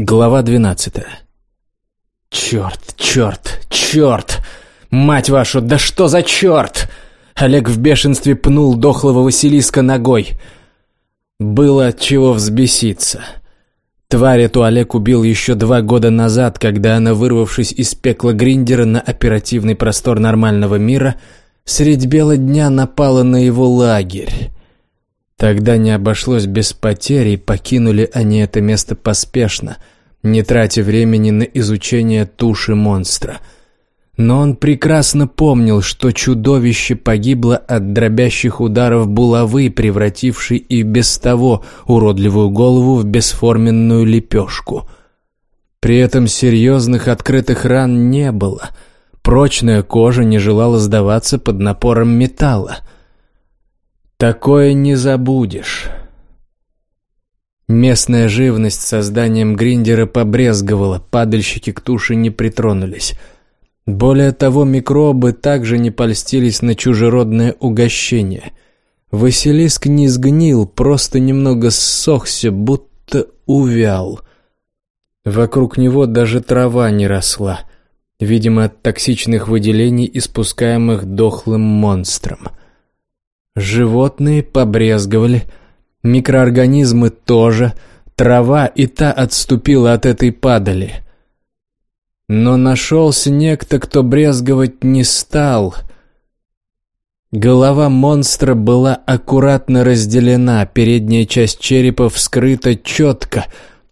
Глава двенадцатая. «Черт, черт, черт! Мать вашу, да что за черт!» Олег в бешенстве пнул дохлого Василиска ногой. Было от чего взбеситься. Тварь эту Олег убил еще два года назад, когда она, вырвавшись из пекла Гриндера на оперативный простор нормального мира, средь бела дня напала на его лагерь. Тогда не обошлось без потерь, и покинули они это место поспешно, не тратя времени на изучение туши монстра. Но он прекрасно помнил, что чудовище погибло от дробящих ударов булавы, превратившей и без того уродливую голову в бесформенную лепешку. При этом серьезных открытых ран не было. Прочная кожа не желала сдаваться под напором металла — Такое не забудешь. Местная живность созданием гриндера побрезговала, падальщики к туше не притронулись. Более того, микробы также не польстились на чужеродное угощение. Василиск не сгнил, просто немного ссохся, будто увял. Вокруг него даже трава не росла, видимо, от токсичных выделений, испускаемых дохлым монстром. Животные побрезговали, микроорганизмы тоже, трава и та отступила от этой падали. Но нашелся некто, кто брезговать не стал. Голова монстра была аккуратно разделена, передняя часть черепа вскрыта четко,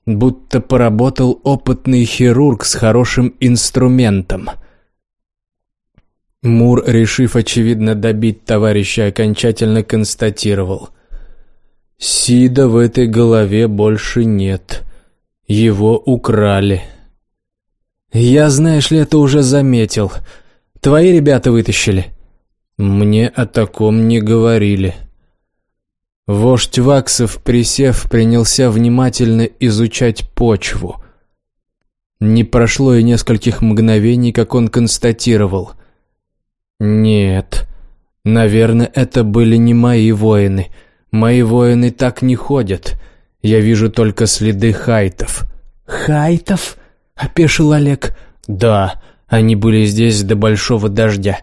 будто поработал опытный хирург с хорошим инструментом — Мур, решив, очевидно, добить товарища, окончательно констатировал. «Сида в этой голове больше нет. Его украли». «Я, знаешь ли, это уже заметил. Твои ребята вытащили?» «Мне о таком не говорили». Вождь Ваксов, присев, принялся внимательно изучать почву. Не прошло и нескольких мгновений, как он констатировал – «Нет. Наверное, это были не мои воины. Мои воины так не ходят. Я вижу только следы хайтов». «Хайтов?» — опешил Олег. «Да, они были здесь до большого дождя.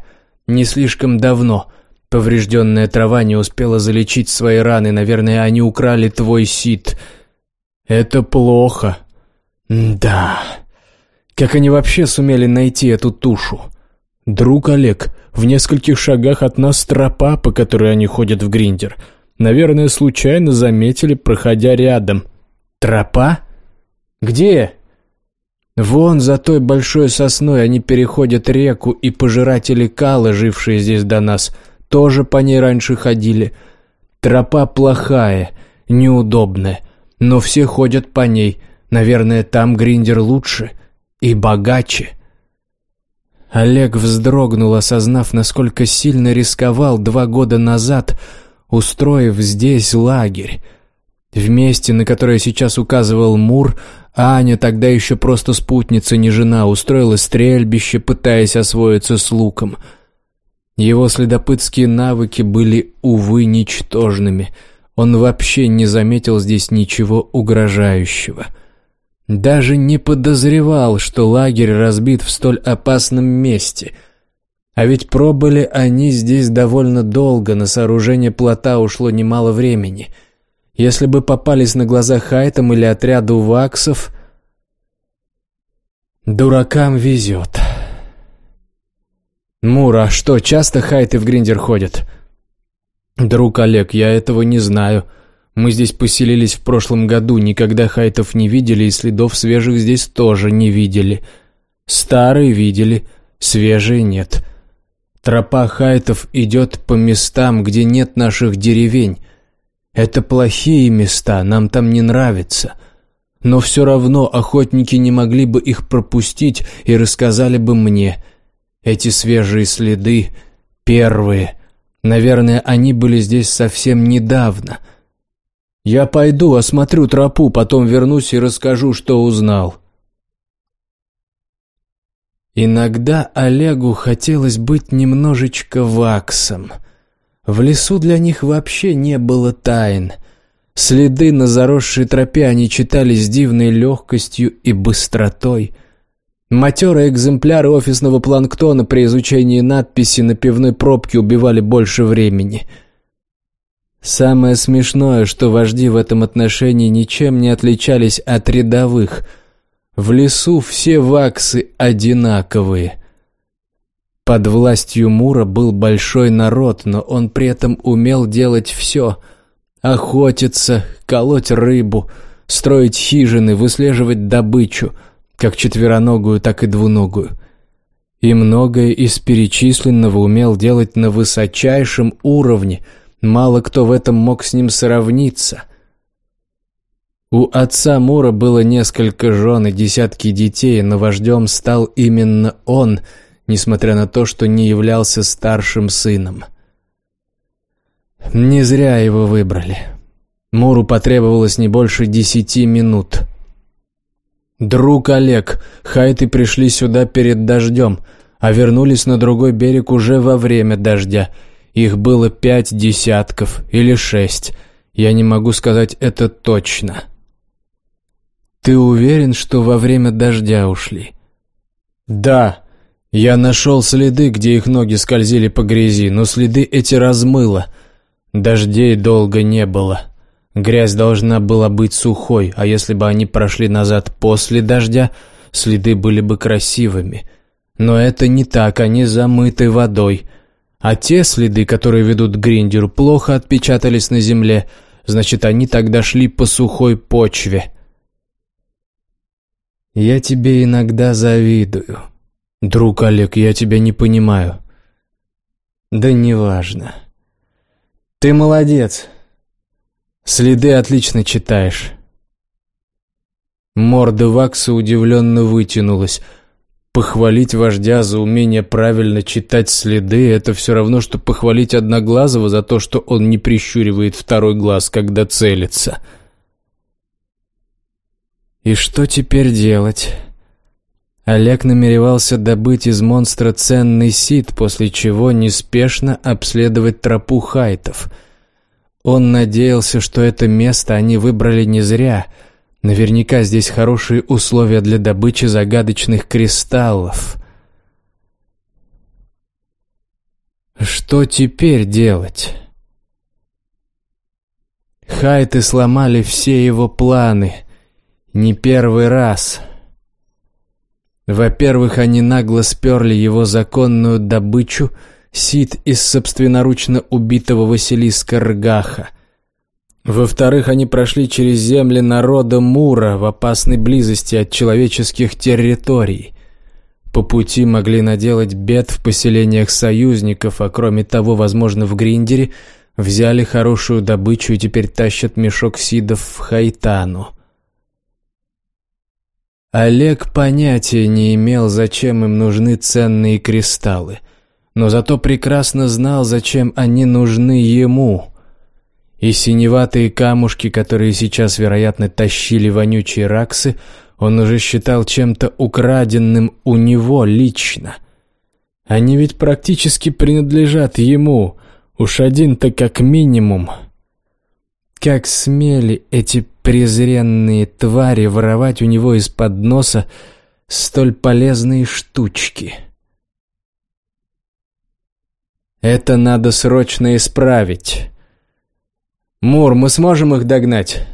Не слишком давно. Поврежденная трава не успела залечить свои раны. Наверное, они украли твой сит. Это плохо». «Да. Как они вообще сумели найти эту тушу?» «Друг Олег, в нескольких шагах от нас тропа, по которой они ходят в гриндер. Наверное, случайно заметили, проходя рядом. Тропа? Где? Вон за той большой сосной они переходят реку, и пожиратели кала, жившие здесь до нас, тоже по ней раньше ходили. Тропа плохая, неудобная, но все ходят по ней. Наверное, там гриндер лучше и богаче. Олег вздрогнул, осознав, насколько сильно рисковал два года назад, устроив здесь лагерь. В месте, на которое сейчас указывал Мур, Аня, тогда еще просто спутница, не жена, устроила стрельбище, пытаясь освоиться с луком. Его следопытские навыки были, увы, ничтожными. Он вообще не заметил здесь ничего угрожающего. — даже не подозревал, что лагерь разбит в столь опасном месте. А ведь пробыли они здесь довольно долго, на сооружение плота ушло немало времени. Если бы попались на глаза Хайтам или отряду ваксов... Дуракам везет. Мура, что, часто Хайты в Гриндер ходят? Друг Олег, я этого не знаю. Мы здесь поселились в прошлом году, никогда хайтов не видели и следов свежих здесь тоже не видели. Старые видели, свежие нет. Тропа хайтов идет по местам, где нет наших деревень. Это плохие места, нам там не нравится. Но все равно охотники не могли бы их пропустить и рассказали бы мне. Эти свежие следы первые. Наверное, они были здесь совсем недавно — я пойду, осмотрю тропу, потом вернусь и расскажу, что узнал. Иногда Олегу хотелось быть немножечко ваксом. В лесу для них вообще не было тайн. Следы на заросшей тропе они читали с дивной легкостью и быстротой. Матерые экземпляры офисного планктона при изучении надписи на пивной пробке убивали больше времени. Самое смешное, что вожди в этом отношении ничем не отличались от рядовых. В лесу все ваксы одинаковые. Под властью Мура был большой народ, но он при этом умел делать все — Охотиться, колоть рыбу, строить хижины, выслеживать добычу, как четвероногую, так и двуногую. И многое из перечисленного умел делать на высочайшем уровне, мало кто в этом мог с ним сравниться. У отца Мура было несколько жен и десятки детей, но вождем стал именно он, несмотря на то, что не являлся старшим сыном. Не зря его выбрали. Муру потребовалось не больше десяти минут. «Друг Олег, хайты пришли сюда перед дождем, а вернулись на другой берег уже во время дождя. Их было пять десятков или шесть. Я не могу сказать это точно». «Ты уверен, что во время дождя ушли?» «Да. Я нашел следы, где их ноги скользили по грязи, но следы эти размыло». Дождей долго не было. Грязь должна была быть сухой, а если бы они прошли назад после дождя, следы были бы красивыми. Но это не так, они замыты водой. А те следы, которые ведут к гриндеру, плохо отпечатались на земле, значит, они тогда шли по сухой почве. «Я тебе иногда завидую. Друг Олег, я тебя не понимаю». «Да неважно. «Ты молодец. Следы отлично читаешь». Морда Вакса удивленно вытянулась. Похвалить вождя за умение правильно читать следы — это все равно, что похвалить Одноглазого за то, что он не прищуривает второй глаз, когда целится. И что теперь делать? Олег намеревался добыть из монстра ценный сит, после чего неспешно обследовать тропу хайтов. Он надеялся, что это место они выбрали не зря. Наверняка здесь хорошие условия для добычи загадочных кристаллов. Что теперь делать? Хайты сломали все его планы. Не первый раз — во-первых, они нагло сперли его законную добычу, сит из собственноручно убитого Василиска Ргаха. Во-вторых, они прошли через земли народа Мура в опасной близости от человеческих территорий. По пути могли наделать бед в поселениях союзников, а кроме того, возможно, в Гриндере взяли хорошую добычу и теперь тащат мешок сидов в Хайтану. Олег понятия не имел, зачем им нужны ценные кристаллы, но зато прекрасно знал, зачем они нужны ему. И синеватые камушки, которые сейчас, вероятно, тащили вонючие раксы, он уже считал чем-то украденным у него лично. Они ведь практически принадлежат ему, уж один-то как минимум. Как смели эти презренные твари воровать у него из-под носа столь полезные штучки. Это надо срочно исправить. Мур, мы сможем их догнать?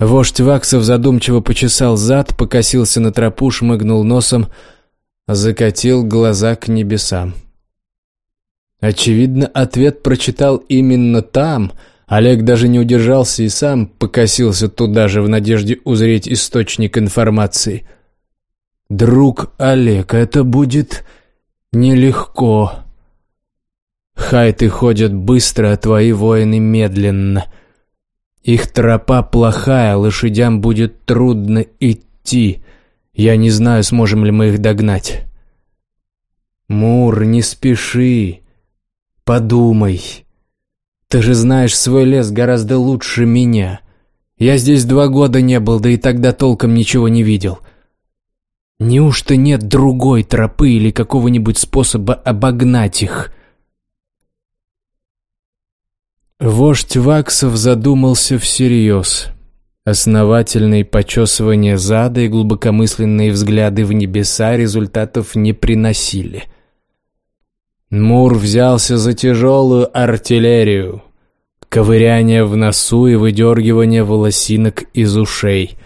Вождь Ваксов задумчиво почесал зад, покосился на тропу, шмыгнул носом, закатил глаза к небесам. Очевидно, ответ прочитал именно там — Олег даже не удержался и сам покосился туда же в надежде узреть источник информации. «Друг Олег, это будет нелегко. Хайты ходят быстро, а твои воины медленно. Их тропа плохая, лошадям будет трудно идти. Я не знаю, сможем ли мы их догнать». «Мур, не спеши. Подумай». Ты же знаешь свой лес гораздо лучше меня. Я здесь два года не был, да и тогда толком ничего не видел. Неужто нет другой тропы или какого-нибудь способа обогнать их?» Вождь Ваксов задумался всерьез. Основательные почесывания зада и глубокомысленные взгляды в небеса результатов не приносили. Мур взялся за тяжелую артиллерию. Ковыряние в носу и выдергивание волосинок из ушей.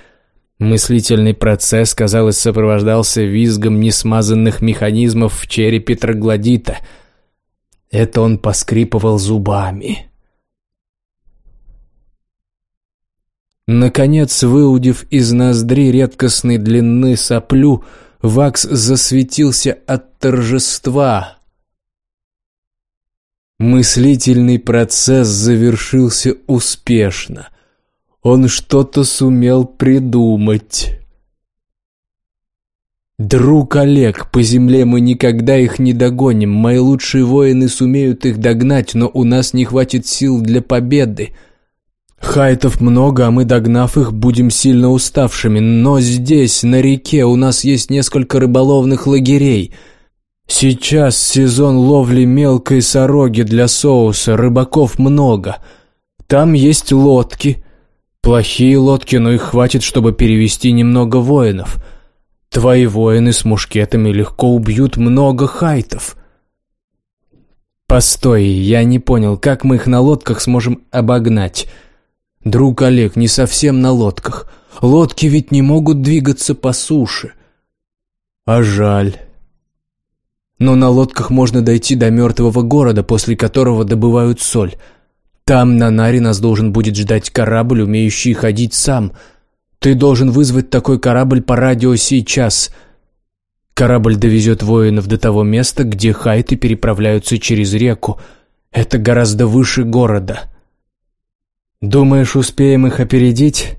Мыслительный процесс, казалось, сопровождался визгом несмазанных механизмов в черепе троглодита. Это он поскрипывал зубами. Наконец, выудив из ноздри редкостной длины соплю, Вакс засветился от торжества. Мыслительный процесс завершился успешно. Он что-то сумел придумать. «Друг Олег, по земле мы никогда их не догоним. Мои лучшие воины сумеют их догнать, но у нас не хватит сил для победы. Хайтов много, а мы, догнав их, будем сильно уставшими. Но здесь, на реке, у нас есть несколько рыболовных лагерей. Сейчас сезон ловли мелкой сороги для соуса, рыбаков много. Там есть лодки. Плохие лодки, но их хватит, чтобы перевести немного воинов. Твои воины с мушкетами легко убьют много хайтов». «Постой, я не понял, как мы их на лодках сможем обогнать?» Друг Олег, не совсем на лодках. Лодки ведь не могут двигаться по суше. А жаль. Но на лодках можно дойти до мертвого города, после которого добывают соль. Там на Наре нас должен будет ждать корабль, умеющий ходить сам. Ты должен вызвать такой корабль по радио сейчас. Корабль довезет воинов до того места, где хайты переправляются через реку. Это гораздо выше города. Думаешь, успеем их опередить?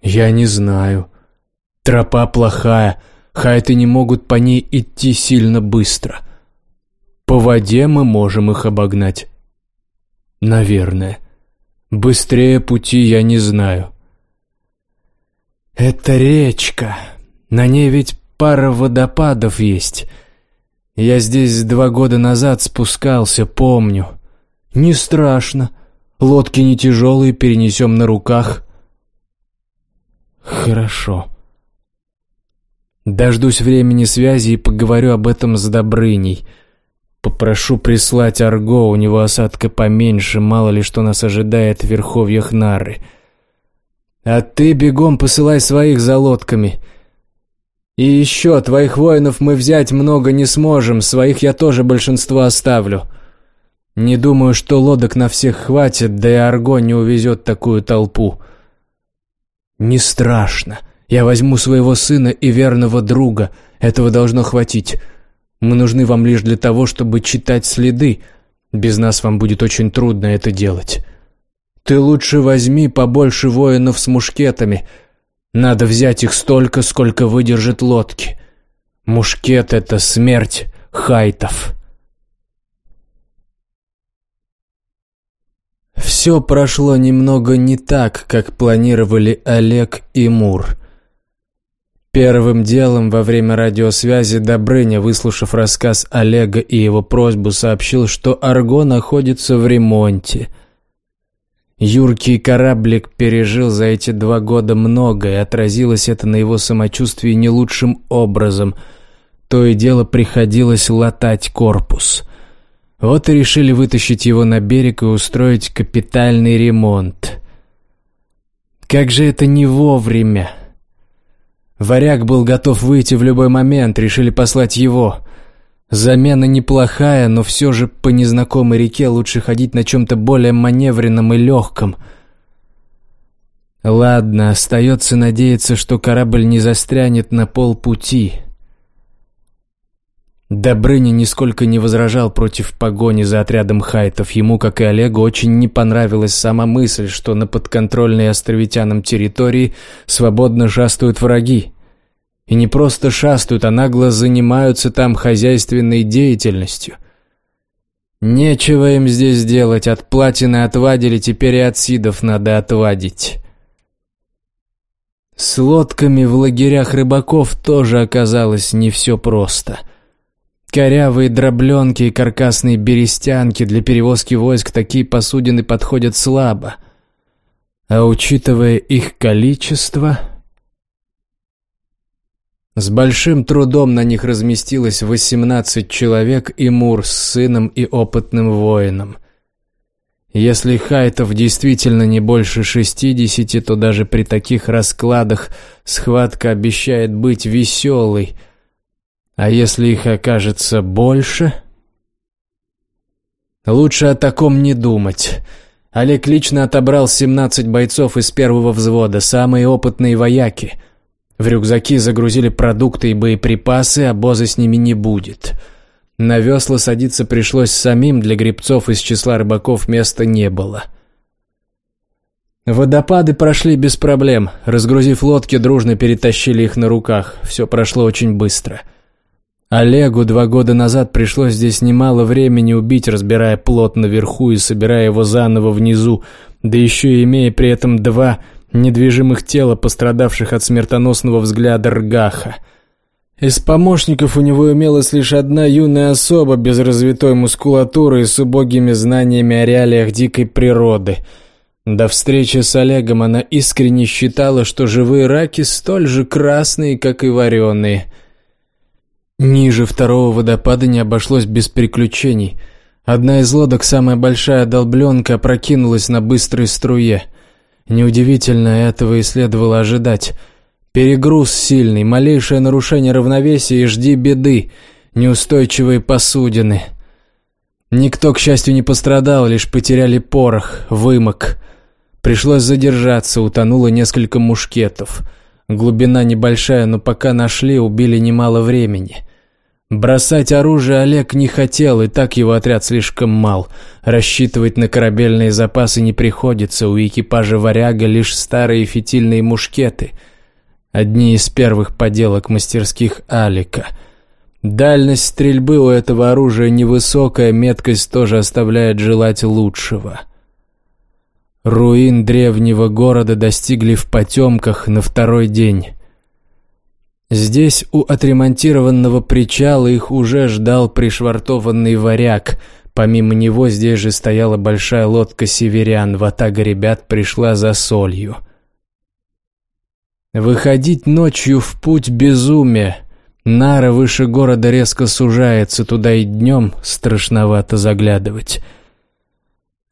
Я не знаю. Тропа плохая, хайты не могут по ней идти сильно быстро. По воде мы можем их обогнать. Наверное. Быстрее пути я не знаю. Это речка. На ней ведь пара водопадов есть. Я здесь два года назад спускался, помню. Не страшно. Лодки не тяжелые, перенесем на руках. Хорошо. Дождусь времени связи и поговорю об этом с Добрыней. Попрошу прислать Арго, у него осадка поменьше, мало ли что нас ожидает в верховьях Нары. А ты бегом посылай своих за лодками. И еще, твоих воинов мы взять много не сможем, своих я тоже большинство оставлю. Не думаю, что лодок на всех хватит, да и Арго не увезет такую толпу. Не страшно. Я возьму своего сына и верного друга. Этого должно хватить. Мы нужны вам лишь для того, чтобы читать следы. Без нас вам будет очень трудно это делать. Ты лучше возьми побольше воинов с мушкетами. Надо взять их столько, сколько выдержит лодки. Мушкет — это смерть хайтов». Все прошло немного не так, как планировали Олег и Мур. Первым делом во время радиосвязи Добрыня, выслушав рассказ Олега и его просьбу, сообщил, что Арго находится в ремонте. Юркий кораблик пережил за эти два года много, и отразилось это на его самочувствии не лучшим образом. То и дело приходилось латать корпус – вот и решили вытащить его на берег и устроить капитальный ремонт. Как же это не вовремя! Варяг был готов выйти в любой момент, решили послать его. Замена неплохая, но все же по незнакомой реке лучше ходить на чем-то более маневренном и легком. Ладно, остается надеяться, что корабль не застрянет на полпути. Добрыня нисколько не возражал против погони за отрядом хайтов. Ему, как и Олегу, очень не понравилась сама мысль, что на подконтрольной островитянам территории свободно шастают враги. И не просто шастают, а нагло занимаются там хозяйственной деятельностью. Нечего им здесь делать, от платины отвадили, теперь и от сидов надо отвадить. С лодками в лагерях рыбаков тоже оказалось не все просто — корявые дробленки и каркасные берестянки для перевозки войск такие посудины подходят слабо. А учитывая их количество... С большим трудом на них разместилось 18 человек и Мур с сыном и опытным воином. Если хайтов действительно не больше 60, то даже при таких раскладах схватка обещает быть веселой. А если их окажется больше... Лучше о таком не думать. Олег лично отобрал 17 бойцов из первого взвода, самые опытные вояки. В рюкзаки загрузили продукты и боеприпасы, а боза с ними не будет. На весла садиться пришлось самим, для гребцов из числа рыбаков места не было. Водопады прошли без проблем. Разгрузив лодки, дружно перетащили их на руках. Все прошло очень быстро. — Олегу два года назад пришлось здесь немало времени убить, разбирая плот наверху и собирая его заново внизу, да еще и имея при этом два недвижимых тела, пострадавших от смертоносного взгляда Ргаха. Из помощников у него имелась лишь одна юная особа без развитой мускулатуры и с убогими знаниями о реалиях дикой природы. До встречи с Олегом она искренне считала, что живые раки столь же красные, как и вареные – Ниже второго водопада не обошлось без приключений. Одна из лодок, самая большая долбленка, прокинулась на быстрой струе. Неудивительно, этого и следовало ожидать. Перегруз сильный, малейшее нарушение равновесия и жди беды, неустойчивые посудины. Никто, к счастью, не пострадал, лишь потеряли порох, вымок. Пришлось задержаться, утонуло несколько мушкетов. Глубина небольшая, но пока нашли, убили немало времени. Бросать оружие Олег не хотел, и так его отряд слишком мал. Рассчитывать на корабельные запасы не приходится, у экипажа «Варяга» лишь старые фитильные мушкеты. Одни из первых поделок мастерских Алика. Дальность стрельбы у этого оружия невысокая, меткость тоже оставляет желать лучшего. Руин древнего города достигли в потемках на второй день. Здесь у отремонтированного причала их уже ждал пришвартованный варяг. Помимо него здесь же стояла большая лодка северян, ватага ребят пришла за солью. Выходить ночью в путь безумие. Нара выше города резко сужается, туда и днем страшновато заглядывать.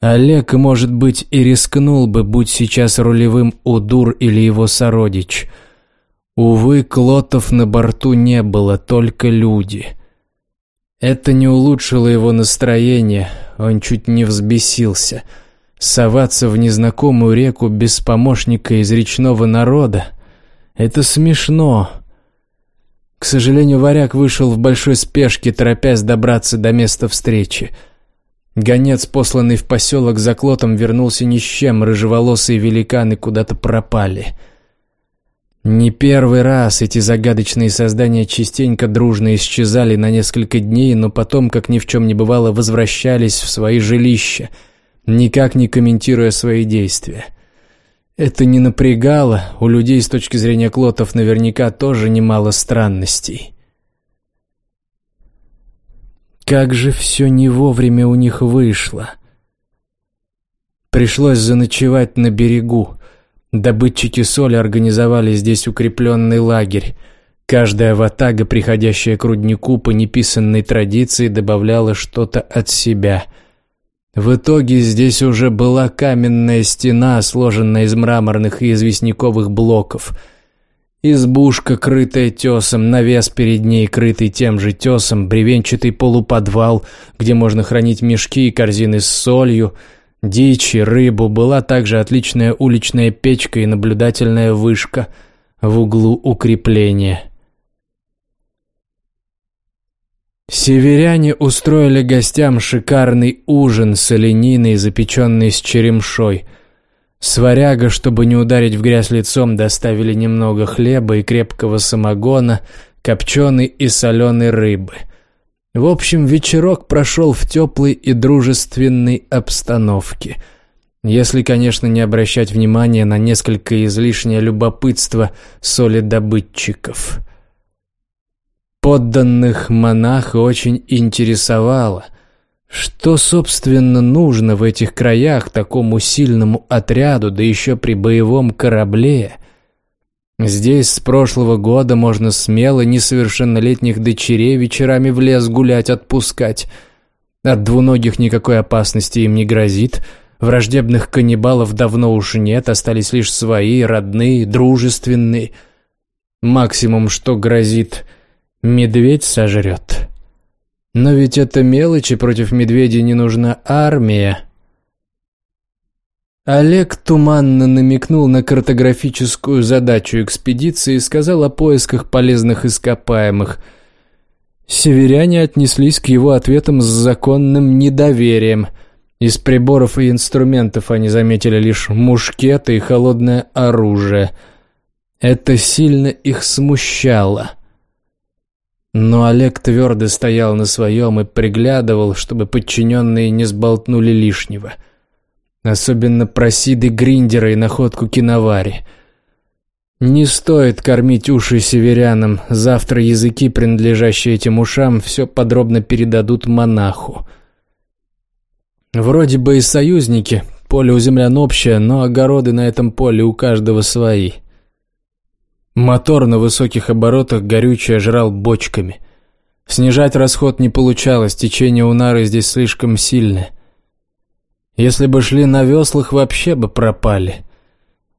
Олег, может быть, и рискнул бы, будь сейчас рулевым Удур или его сородич — Увы, клотов на борту не было, только люди. Это не улучшило его настроение, он чуть не взбесился. Соваться в незнакомую реку без помощника из речного народа — это смешно. К сожалению, варяг вышел в большой спешке, торопясь добраться до места встречи. Гонец, посланный в поселок за Клотом, вернулся ни с чем, рыжеволосые великаны куда-то пропали — не первый раз эти загадочные создания частенько дружно исчезали на несколько дней, но потом, как ни в чем не бывало, возвращались в свои жилища, никак не комментируя свои действия. Это не напрягало, у людей с точки зрения клотов наверняка тоже немало странностей. Как же все не вовремя у них вышло. Пришлось заночевать на берегу. Добытчики соли организовали здесь укрепленный лагерь. Каждая ватага, приходящая к руднику по неписанной традиции, добавляла что-то от себя. В итоге здесь уже была каменная стена, сложенная из мраморных и известняковых блоков. Избушка, крытая тесом, навес перед ней, крытый тем же тесом, бревенчатый полуподвал, где можно хранить мешки и корзины с солью — Дичи, рыбу была также отличная уличная печка и наблюдательная вышка в углу укрепления. Северяне устроили гостям шикарный ужин с олениной, запеченной с черемшой. Сваряга, чтобы не ударить в грязь лицом, доставили немного хлеба и крепкого самогона, копченой и соленой рыбы – в общем, вечерок прошел в теплой и дружественной обстановке. Если, конечно, не обращать внимания на несколько излишнее любопытство солидобытчиков. Подданных монаха очень интересовало, что, собственно, нужно в этих краях такому сильному отряду, да еще при боевом корабле. Здесь с прошлого года можно смело несовершеннолетних дочерей вечерами в лес гулять отпускать. От двуногих никакой опасности им не грозит. Враждебных каннибалов давно уж нет, остались лишь свои, родные, дружественные. Максимум, что грозит – Медведь сожрет. Но ведь это мелочи, против медведя не нужна армия. Олег туманно намекнул на картографическую задачу экспедиции и сказал о поисках полезных ископаемых. Северяне отнеслись к его ответам с законным недоверием. Из приборов и инструментов они заметили лишь мушкеты и холодное оружие. Это сильно их смущало. — но Олег твердо стоял на своем и приглядывал, чтобы подчиненные не сболтнули лишнего. Особенно про Сиды Гриндера и находку Киновари. Не стоит кормить уши северянам, завтра языки, принадлежащие этим ушам, все подробно передадут монаху. Вроде бы и союзники, поле у землян общее, но огороды на этом поле у каждого свои. Мотор на высоких оборотах горючее жрал бочками. Снижать расход не получалось, течение у нары здесь слишком сильное. Если бы шли на веслах, вообще бы пропали.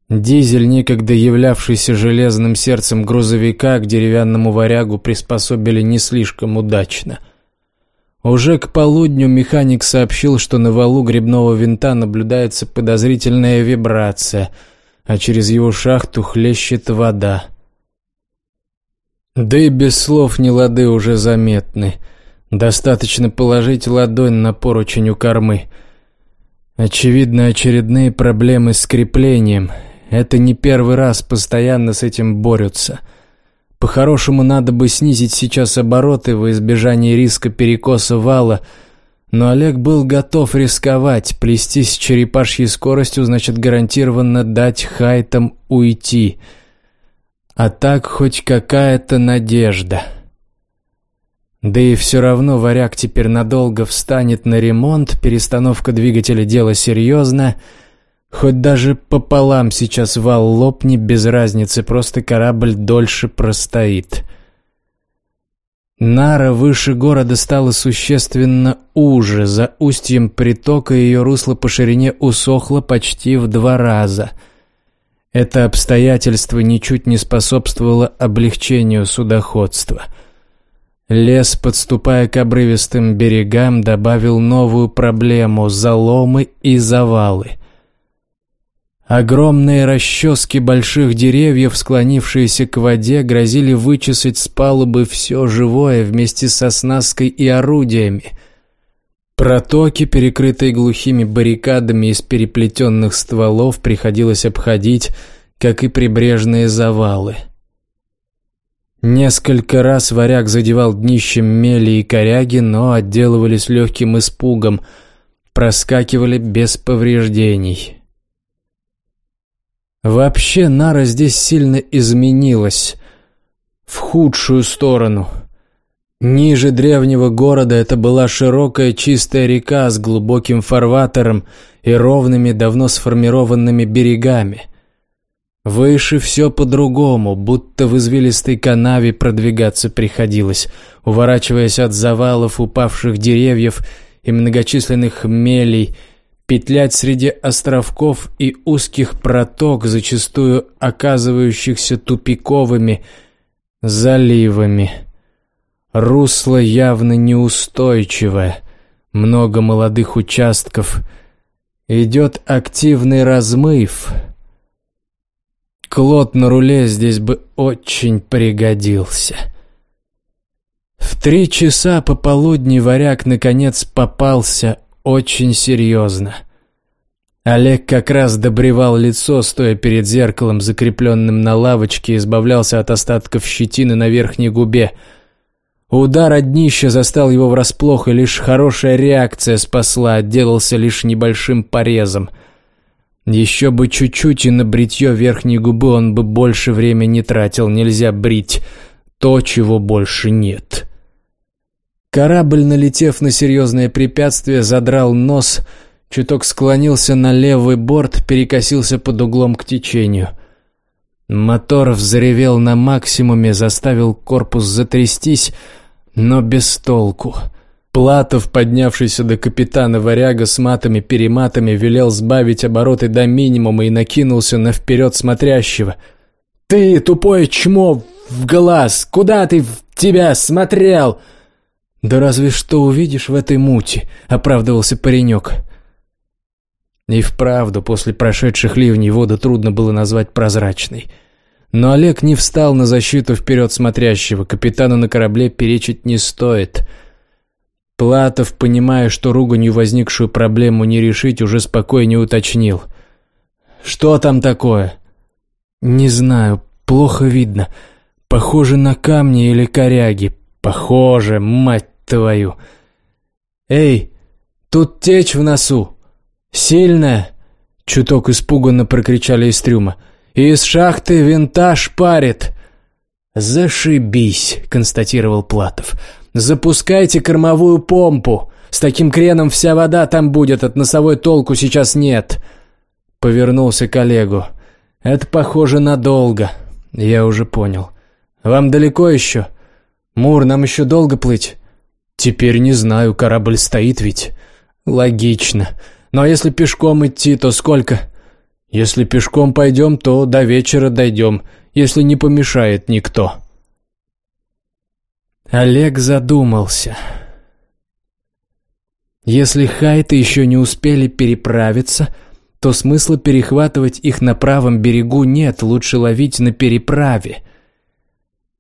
Дизель, некогда являвшийся железным сердцем грузовика, к деревянному варягу приспособили не слишком удачно. Уже к полудню механик сообщил, что на валу грибного винта наблюдается подозрительная вибрация – а через его шахту хлещет вода. Да и без слов не лады уже заметны. Достаточно положить ладонь на поручень у кормы. Очевидно, очередные проблемы с креплением. Это не первый раз постоянно с этим борются. По-хорошему, надо бы снизить сейчас обороты во избежание риска перекоса вала – но Олег был готов рисковать, плестись с черепашьей скоростью, значит гарантированно дать хайтам уйти. А так хоть какая-то надежда. Да и все равно варяг теперь надолго встанет на ремонт, перестановка двигателя дело серьезно. Хоть даже пополам сейчас вал лопни, без разницы, просто корабль дольше простоит. Нара выше города стала существенно уже, за устьем притока ее русло по ширине усохло почти в два раза. Это обстоятельство ничуть не способствовало облегчению судоходства. Лес, подступая к обрывистым берегам, добавил новую проблему – заломы и завалы – Огромные расчески больших деревьев, склонившиеся к воде, грозили вычесать с палубы все живое вместе со снасткой и орудиями. Протоки, перекрытые глухими баррикадами из переплетенных стволов, приходилось обходить, как и прибрежные завалы. Несколько раз варяг задевал днищем мели и коряги, но отделывались легким испугом, проскакивали без повреждений. Вообще Нара здесь сильно изменилась. В худшую сторону. Ниже древнего города это была широкая чистая река с глубоким фарватером и ровными, давно сформированными берегами. Выше все по-другому, будто в извилистой канаве продвигаться приходилось, уворачиваясь от завалов упавших деревьев и многочисленных мелей – петлять среди островков и узких проток, зачастую оказывающихся тупиковыми заливами. Русло явно неустойчивое, много молодых участков. Идет активный размыв. Клод на руле здесь бы очень пригодился. В три часа пополудни варяг наконец попался очень серьезно. Олег как раз добревал лицо, стоя перед зеркалом, закрепленным на лавочке, и избавлялся от остатков щетины на верхней губе. Удар от днища застал его врасплох, и лишь хорошая реакция спасла, отделался лишь небольшим порезом. Еще бы чуть-чуть, и на бритье верхней губы он бы больше времени не тратил, нельзя брить. то, чего больше нет. Корабль, налетев на серьезное препятствие, задрал нос, чуток склонился на левый борт, перекосился под углом к течению. Мотор взревел на максимуме, заставил корпус затрястись, но без толку. Платов, поднявшийся до капитана варяга с матами-перематами, велел сбавить обороты до минимума и накинулся на вперед смотрящего. «Ты, тупое чмо, в глаз! Куда ты в тебя смотрел?» «Да разве что увидишь в этой мути», — оправдывался паренек. И вправду, после прошедших ливней воду трудно было назвать прозрачной. Но Олег не встал на защиту вперед смотрящего, капитану на корабле перечить не стоит. Платов, понимая, что руганью возникшую проблему не решить, уже спокойнее уточнил. «Что там такое?» «Не знаю, плохо видно. Похоже на камни или коряги. Похоже, мать твою!» «Эй, тут течь в носу!» «Сильная!» — чуток испуганно прокричали из трюма. «Из шахты винтаж парит!» «Зашибись!» — констатировал Платов. «Запускайте кормовую помпу! С таким креном вся вода там будет, от носовой толку сейчас нет!» Повернулся к Олегу. «Это похоже надолго. Я уже понял. Вам далеко еще? Мур, нам еще долго плыть?» «Теперь не знаю, корабль стоит ведь». «Логично. Но если пешком идти, то сколько? Если пешком пойдем, то до вечера дойдем, если не помешает никто. Олег задумался. Если хайты еще не успели переправиться, то смысла перехватывать их на правом берегу нет, лучше ловить на переправе.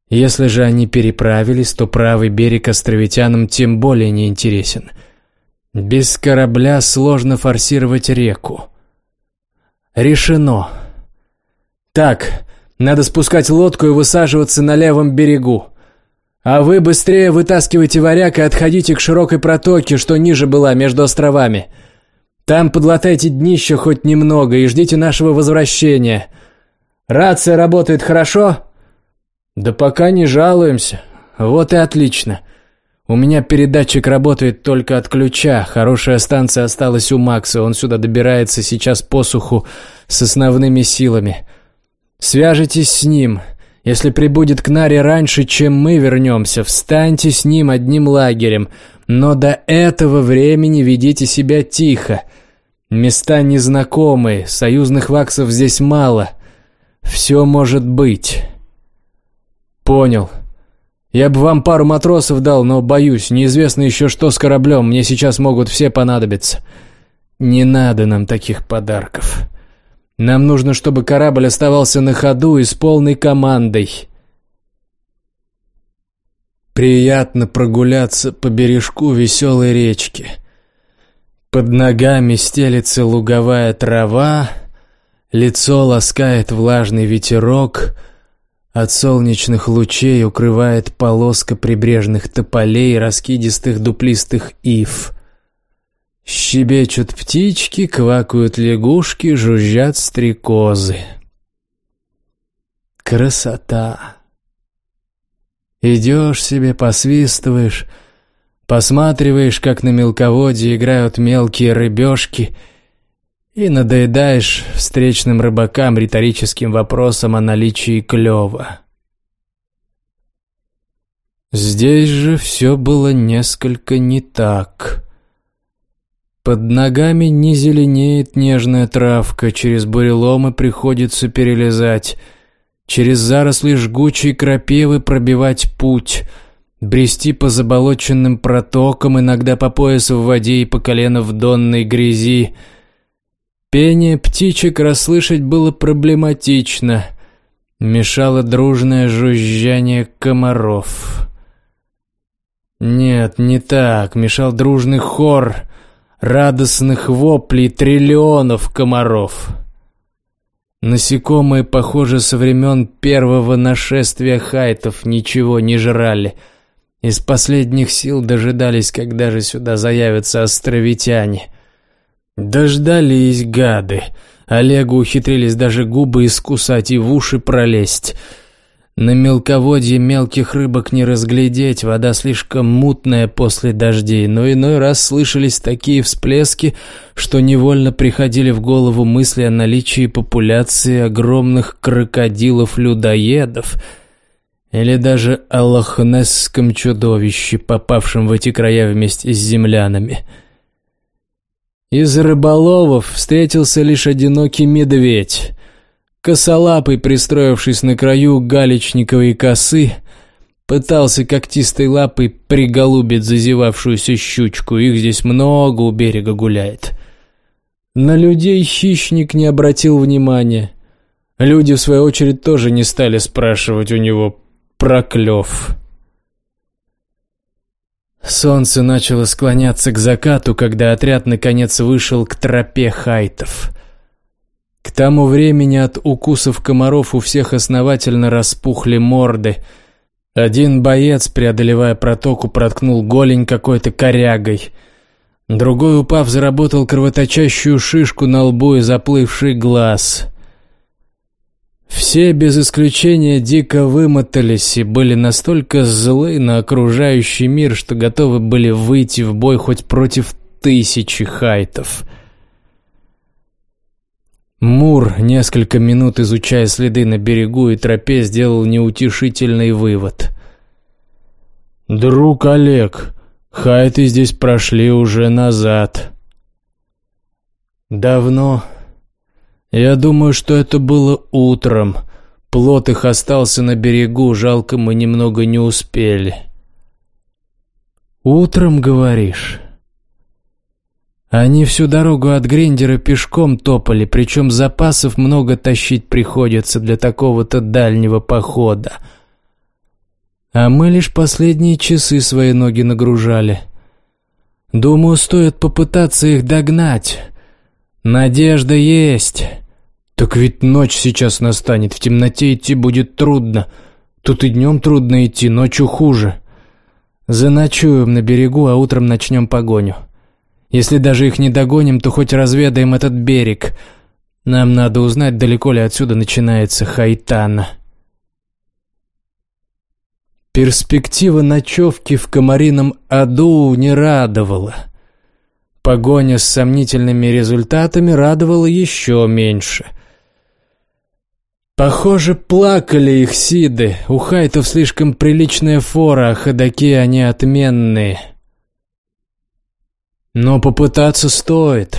Если же они переправились, то правый берег островитянам тем более не интересен – без корабля сложно форсировать реку. Решено. Так, надо спускать лодку и высаживаться на левом берегу. А вы быстрее вытаскивайте варяг и отходите к широкой протоке, что ниже была, между островами. Там подлатайте днище хоть немного и ждите нашего возвращения. Рация работает хорошо? Да пока не жалуемся. Вот и отлично. У меня передатчик работает только от ключа. Хорошая станция осталась у Макса. Он сюда добирается сейчас по суху с основными силами. Свяжитесь с ним. Если прибудет к Наре раньше, чем мы вернемся, встаньте с ним одним лагерем. Но до этого времени ведите себя тихо. Места незнакомые, союзных ваксов здесь мало. Все может быть. Понял. Я бы вам пару матросов дал, но боюсь, неизвестно еще что с кораблем, мне сейчас могут все понадобиться. Не надо нам таких подарков. Нам нужно, чтобы корабль оставался на ходу и с полной командой. Приятно прогуляться по бережку веселой речки. Под ногами стелится луговая трава, лицо ласкает влажный ветерок — от солнечных лучей укрывает полоска прибрежных тополей, раскидистых дуплистых ив. Щебечут птички, квакают лягушки, жужжат стрекозы. Красота! Идешь себе, посвистываешь, посматриваешь, как на мелководье играют мелкие рыбешки — и надоедаешь встречным рыбакам риторическим вопросом о наличии клёва. Здесь же все было несколько не так. Под ногами не зеленеет нежная травка, через буреломы приходится перелезать, через заросли жгучей крапивы пробивать путь, брести по заболоченным протокам, иногда по пояс в воде и по колено в донной грязи — Пение птичек расслышать было проблематично. Мешало дружное жужжание комаров. Нет, не так. Мешал дружный хор радостных воплей триллионов комаров. Насекомые, похоже, со времен первого нашествия хайтов ничего не жрали. Из последних сил дожидались, когда же сюда заявятся островитяне. Дождались гады. Олегу ухитрились даже губы искусать и в уши пролезть. На мелководье мелких рыбок не разглядеть, вода слишком мутная после дождей, но иной раз слышались такие всплески, что невольно приходили в голову мысли о наличии популяции огромных крокодилов-людоедов или даже о лохнесском чудовище, попавшем в эти края вместе с землянами. Из рыболовов встретился лишь одинокий медведь — Косолапый, пристроившись на краю галечниковой косы, пытался когтистой лапой приголубить зазевавшуюся щучку. Их здесь много у берега гуляет. На людей хищник не обратил внимания. Люди, в свою очередь, тоже не стали спрашивать у него про клев. Солнце начало склоняться к закату, когда отряд наконец вышел к тропе хайтов. К тому времени от укусов комаров у всех основательно распухли морды. Один боец, преодолевая протоку, проткнул голень какой-то корягой. Другой, упав, заработал кровоточащую шишку на лбу и заплывший глаз. Все без исключения дико вымотались и были настолько злы на окружающий мир, что готовы были выйти в бой хоть против тысячи хайтов — Мур, несколько минут изучая следы на берегу и тропе, сделал неутешительный вывод. «Друг Олег, хайты здесь прошли уже назад». «Давно?» «Я думаю, что это было утром. Плот их остался на берегу, жалко, мы немного не успели». «Утром, говоришь?» Они всю дорогу от Гриндера пешком топали, причем запасов много тащить приходится для такого-то дальнего похода. А мы лишь последние часы свои ноги нагружали. Думаю, стоит попытаться их догнать. Надежда есть. Так ведь ночь сейчас настанет, в темноте идти будет трудно. Тут и днем трудно идти, ночью хуже. Заночуем на берегу, а утром начнем погоню. Если даже их не догоним, то хоть разведаем этот берег. Нам надо узнать, далеко ли отсюда начинается Хайтана. Перспектива ночевки в комарином аду не радовала. Погоня с сомнительными результатами радовала еще меньше. Похоже, плакали их сиды. У хайтов слишком приличная фора, а ходаки они отменные. Но попытаться стоит.